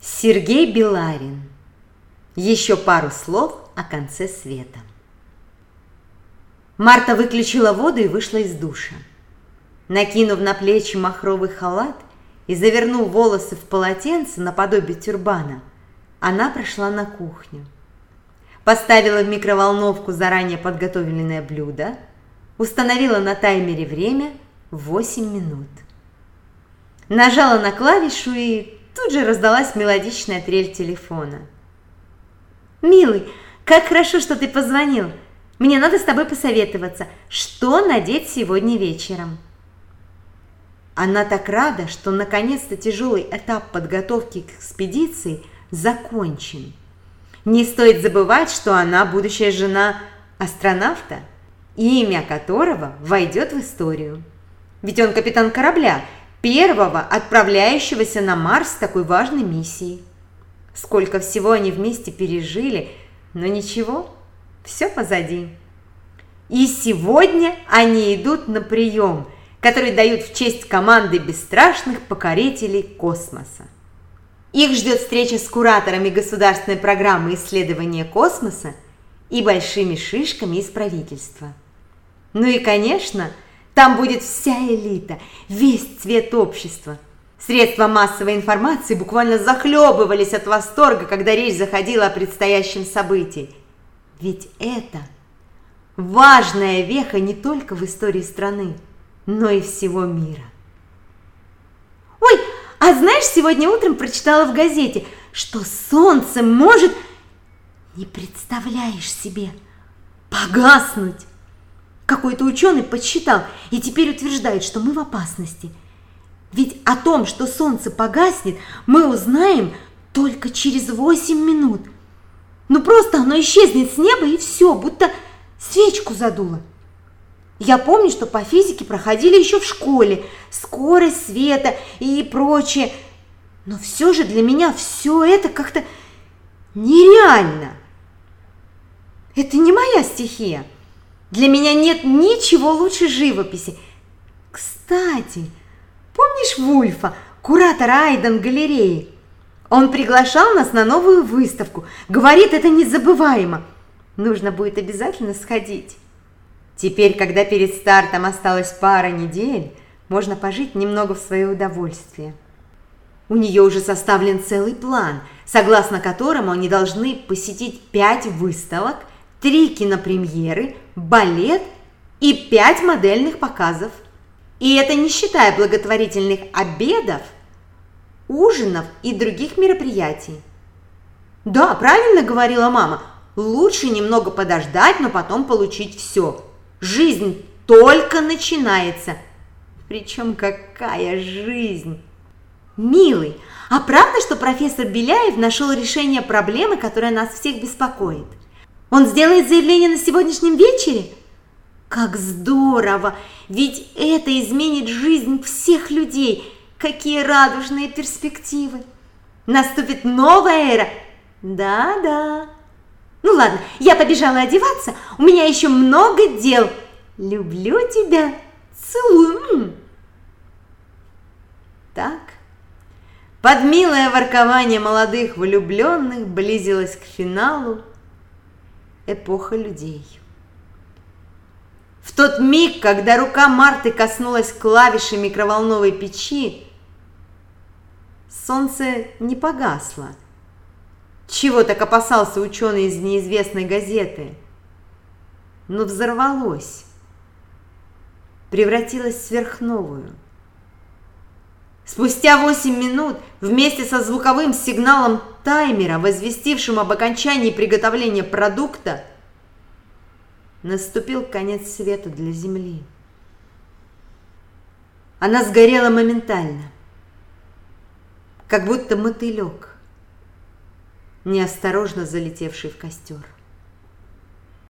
Сергей Беларин. Еще пару слов о конце света. Марта выключила воду и вышла из душа. Накинув на плечи махровый халат и завернув волосы в полотенце наподобие тюрбана, она прошла на кухню. Поставила в микроволновку заранее подготовленное блюдо, установила на таймере время 8 минут. Нажала на клавишу и Тут же раздалась мелодичная трель телефона. «Милый, как хорошо, что ты позвонил. Мне надо с тобой посоветоваться, что надеть сегодня вечером». Она так рада, что наконец-то тяжелый этап подготовки к экспедиции закончен. Не стоит забывать, что она будущая жена астронавта, имя которого войдет в историю. Ведь он капитан корабля – первого отправляющегося на Марс с такой важной миссией. Сколько всего они вместе пережили, но ничего, все позади. И сегодня они идут на прием, который дают в честь команды бесстрашных покорителей космоса. Их ждет встреча с кураторами государственной программы исследования космоса и большими шишками из правительства. Ну и, конечно, там будет вся элита, весь цвет общества. Средства массовой информации буквально захлебывались от восторга, когда речь заходила о предстоящем событии. Ведь это важная веха не только в истории страны, но и всего мира. Ой, а знаешь, сегодня утром прочитала в газете, что солнце может, не представляешь себе, погаснуть. Какой-то ученый подсчитал и теперь утверждает, что мы в опасности. Ведь о том, что солнце погаснет, мы узнаем только через 8 минут. Ну просто оно исчезнет с неба и все, будто свечку задуло. Я помню, что по физике проходили еще в школе скорость света и прочее. Но все же для меня все это как-то нереально. Это не моя стихия. Для меня нет ничего лучше живописи. Кстати, помнишь Вульфа, куратора Айден галереи? Он приглашал нас на новую выставку. Говорит, это незабываемо. Нужно будет обязательно сходить. Теперь, когда перед стартом осталась пара недель, можно пожить немного в свое удовольствие. У нее уже составлен целый план, согласно которому они должны посетить пять выставок – три кинопремьеры, балет и пять модельных показов. И это не считая благотворительных обедов, ужинов и других мероприятий. Да, правильно говорила мама, лучше немного подождать, но потом получить все. Жизнь только начинается. Причем какая жизнь! Милый, а правда, что профессор Беляев нашел решение проблемы, которая нас всех беспокоит? Он сделает заявление на сегодняшнем вечере? Как здорово! Ведь это изменит жизнь всех людей. Какие радужные перспективы! Наступит новая эра. Да-да. Ну ладно, я побежала одеваться. У меня еще много дел. Люблю тебя. Целую. Так. Под милое воркование молодых влюбленных близилось к финалу эпоха людей. В тот миг, когда рука Марты коснулась клавиши микроволновой печи, солнце не погасло. Чего так опасался ученый из неизвестной газеты? Но взорвалось, превратилось в сверхновую. Спустя 8 минут вместе со звуковым сигналом таймера, возвестившим об окончании приготовления продукта, наступил конец света для Земли. Она сгорела моментально, как будто мотылек, неосторожно залетевший в костер.